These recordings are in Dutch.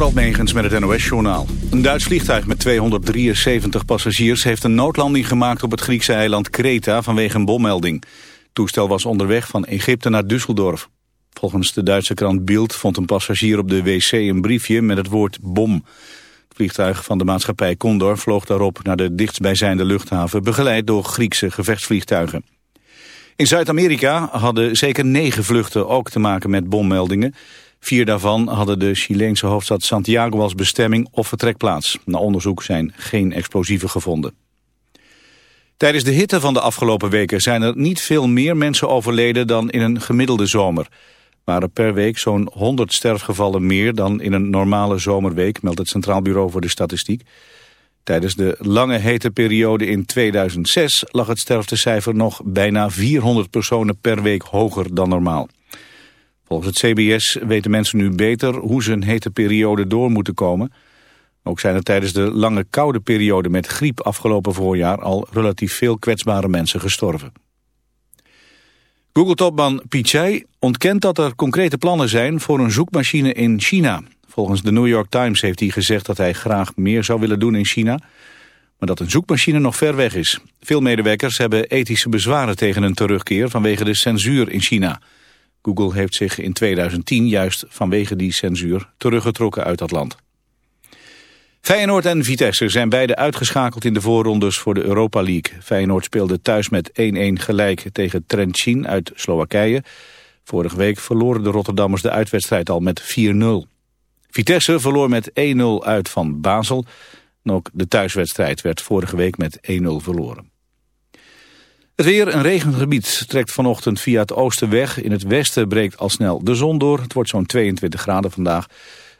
Door Megens met het NOS-journaal. Een Duits vliegtuig met 273 passagiers heeft een noodlanding gemaakt op het Griekse eiland Kreta vanwege een bommelding. Het toestel was onderweg van Egypte naar Düsseldorf. Volgens de Duitse krant Bild vond een passagier op de wc een briefje met het woord bom. Het vliegtuig van de maatschappij Condor vloog daarop naar de dichtstbijzijnde luchthaven, begeleid door Griekse gevechtsvliegtuigen. In Zuid-Amerika hadden zeker negen vluchten ook te maken met bommeldingen. Vier daarvan hadden de Chileense hoofdstad Santiago als bestemming of vertrekplaats. Na onderzoek zijn geen explosieven gevonden. Tijdens de hitte van de afgelopen weken zijn er niet veel meer mensen overleden dan in een gemiddelde zomer. Er waren per week zo'n 100 sterfgevallen meer dan in een normale zomerweek, meldt het Centraal Bureau voor de Statistiek. Tijdens de lange hete periode in 2006 lag het sterftecijfer nog bijna 400 personen per week hoger dan normaal. Volgens het CBS weten mensen nu beter hoe ze een hete periode door moeten komen. Ook zijn er tijdens de lange koude periode met griep afgelopen voorjaar al relatief veel kwetsbare mensen gestorven. Google-topman Pichai ontkent dat er concrete plannen zijn voor een zoekmachine in China. Volgens de New York Times heeft hij gezegd dat hij graag meer zou willen doen in China, maar dat een zoekmachine nog ver weg is. Veel medewerkers hebben ethische bezwaren tegen een terugkeer vanwege de censuur in China. Google heeft zich in 2010 juist vanwege die censuur teruggetrokken uit dat land. Feyenoord en Vitesse zijn beide uitgeschakeld in de voorrondes voor de Europa League. Feyenoord speelde thuis met 1-1 gelijk tegen Trentin uit Slowakije. Vorige week verloren de Rotterdammers de uitwedstrijd al met 4-0. Vitesse verloor met 1-0 uit van Basel. Ook de thuiswedstrijd werd vorige week met 1-0 verloren. Het weer, een regengebied, trekt vanochtend via het oosten weg. In het westen breekt al snel de zon door. Het wordt zo'n 22 graden vandaag.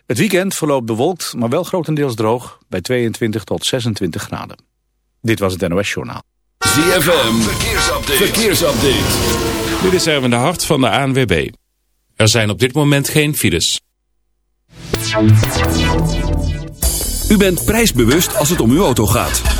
Het weekend verloopt bewolkt, maar wel grotendeels droog... bij 22 tot 26 graden. Dit was het NOS Journaal. ZFM, verkeersupdate. verkeersupdate. Dit is Erwin de Hart van de ANWB. Er zijn op dit moment geen files. U bent prijsbewust als het om uw auto gaat.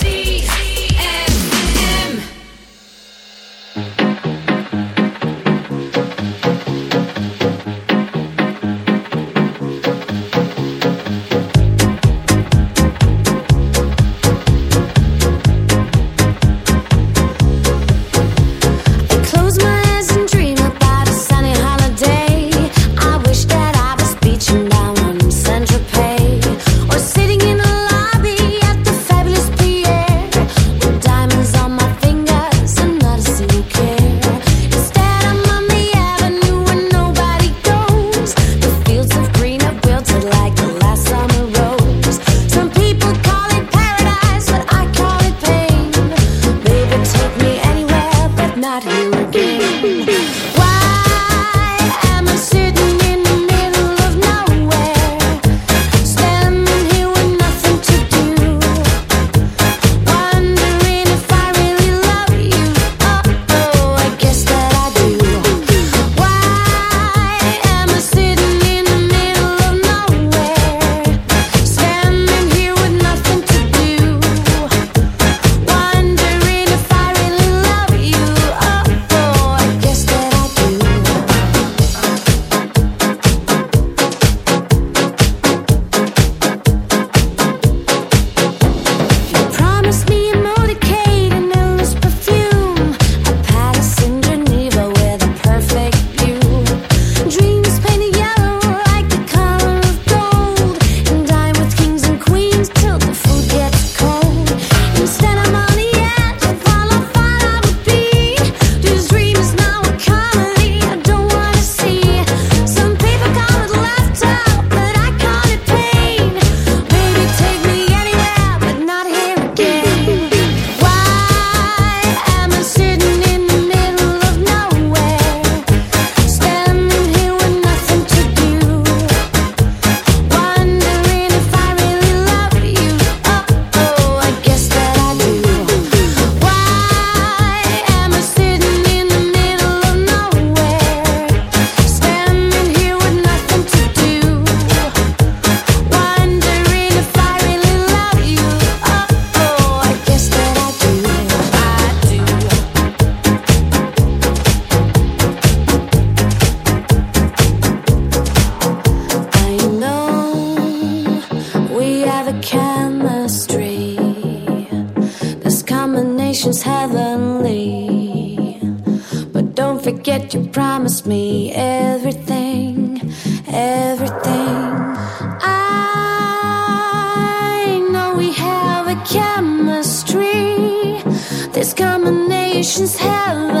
just have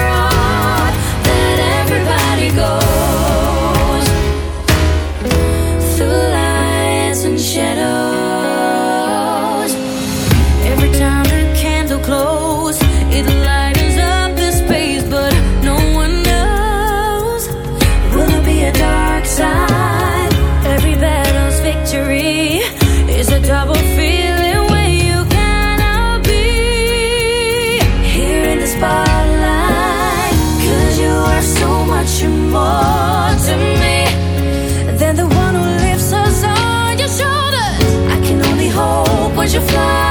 fly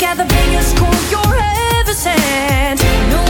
got the biggest call you're ever sent. No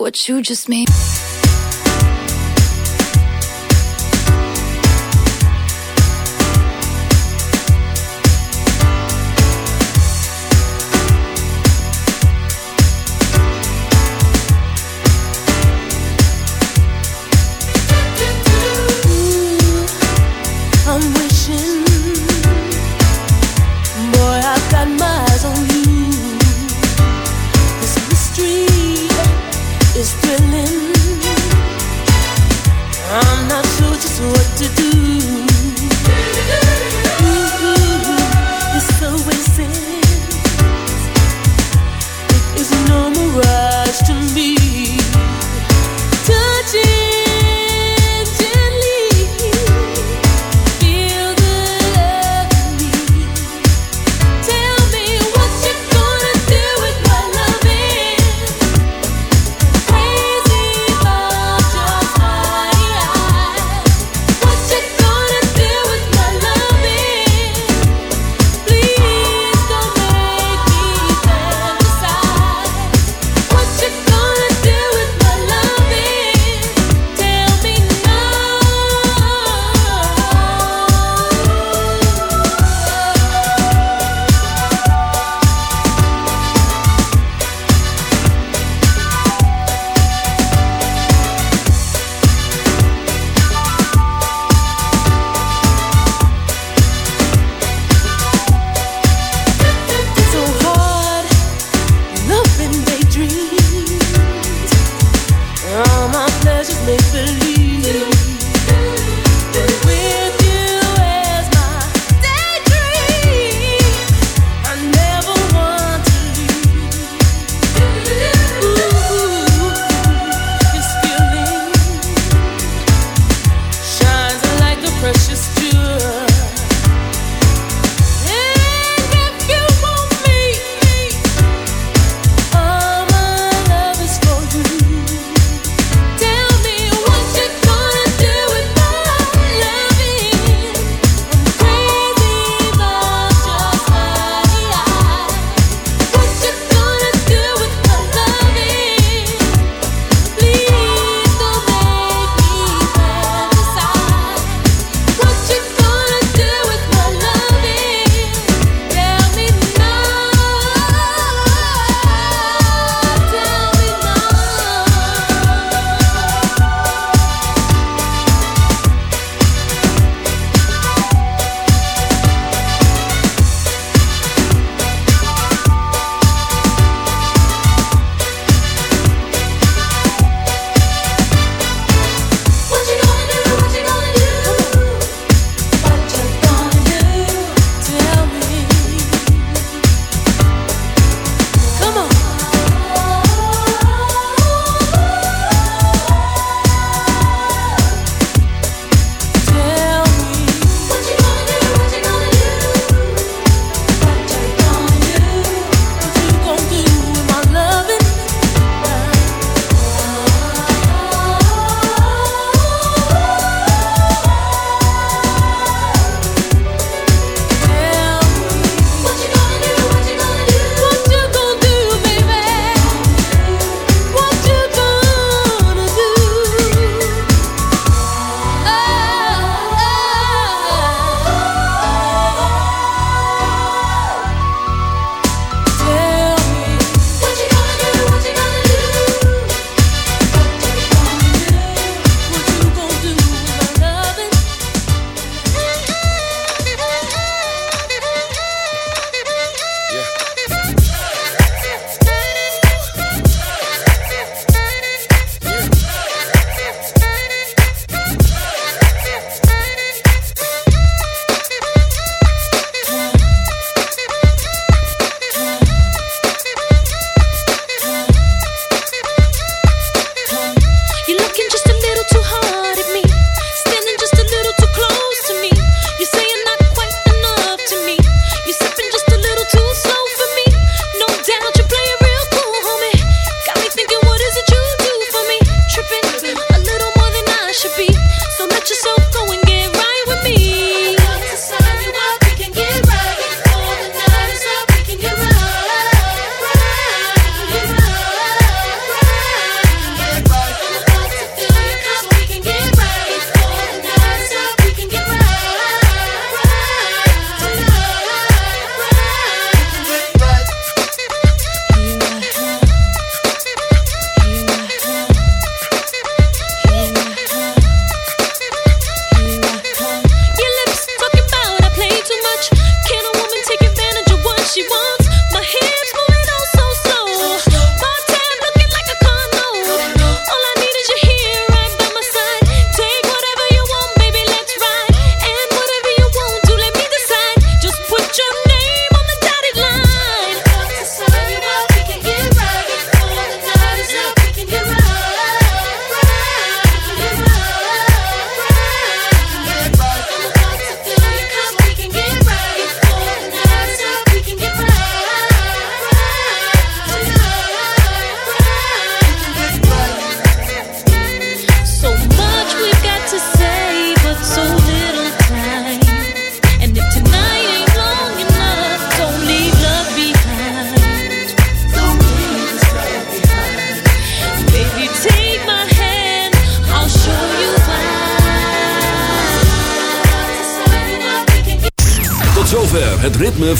What you just made.